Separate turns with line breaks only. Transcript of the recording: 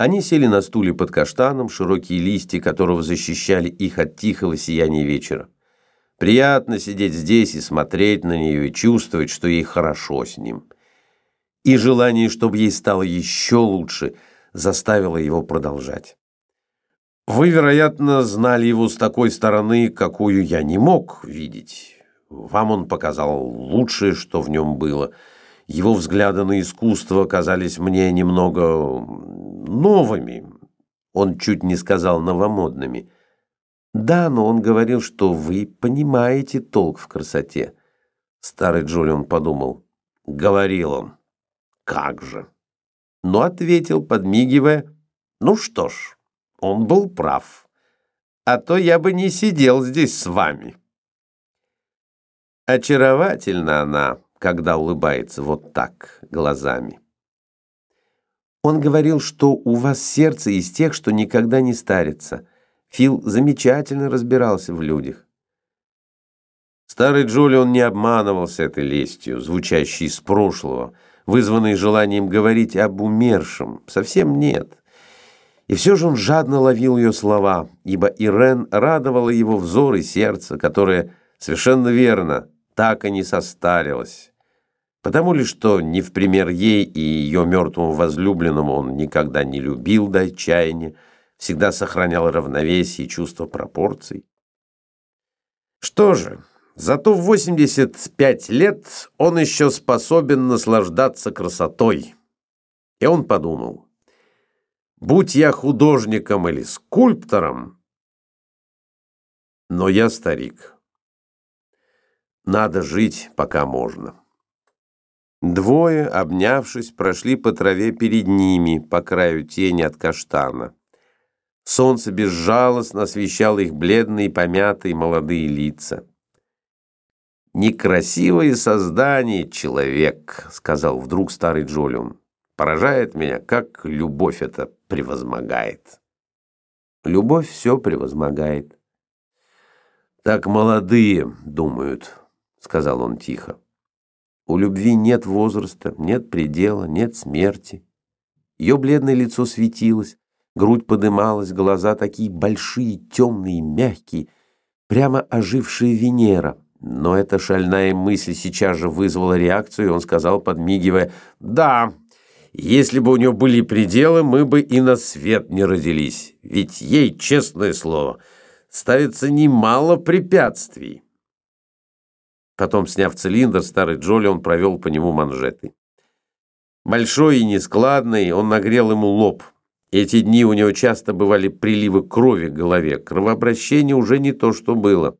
Они сели на стуле под каштаном, широкие листья которого защищали их от тихого сияния вечера. Приятно сидеть здесь и смотреть на нее, и чувствовать, что ей хорошо с ним. И желание, чтобы ей стало еще лучше, заставило его продолжать. Вы, вероятно, знали его с такой стороны, какую я не мог видеть. Вам он показал лучшее, что в нем было. Его взгляды на искусство казались мне немного новыми. Он чуть не сказал новомодными. Да, но он говорил, что вы понимаете толк в красоте. Старый Джулиан подумал. Говорил он. Как же. Но ответил, подмигивая. Ну что ж. Он был прав. А то я бы не сидел здесь с вами. Очаровательна она, когда улыбается вот так, глазами. Он говорил, что у вас сердце из тех, что никогда не старится. Фил замечательно разбирался в людях. Старый Джулион не обманывался этой лестью, звучащей из прошлого, вызванной желанием говорить об умершем. Совсем нет. И все же он жадно ловил ее слова, ибо Ирен радовала его взор и сердце, которое, совершенно верно, так и не состарилось. Потому ли, что не в пример ей и ее мертвому возлюбленному он никогда не любил до отчаяния, всегда сохранял равновесие и чувство пропорций? Что же, зато в 85 лет он еще способен наслаждаться красотой. И он подумал, Будь я художником или скульптором, но я старик. Надо жить, пока можно. Двое, обнявшись, прошли по траве перед ними, по краю тени от каштана. Солнце безжалостно освещало их бледные, помятые молодые лица. «Некрасивое создание, человек», — сказал вдруг старый Джолиум. «Поражает меня, как любовь эта превозмогает. Любовь все превозмогает. Так молодые думают, сказал он тихо. У любви нет возраста, нет предела, нет смерти. Ее бледное лицо светилось, грудь подымалась, глаза такие большие, темные, мягкие, прямо ожившая Венера. Но эта шальная мысль сейчас же вызвала реакцию, и он сказал, подмигивая, «Да, если бы у нее были пределы, мы бы и на свет не родились. Ведь ей, честное слово, ставится немало препятствий. Потом, сняв цилиндр, старый Джоли, он провел по нему манжеты. Большой и нескладный, он нагрел ему лоб. Эти дни у него часто бывали приливы крови к голове. Кровообращение уже не то, что было.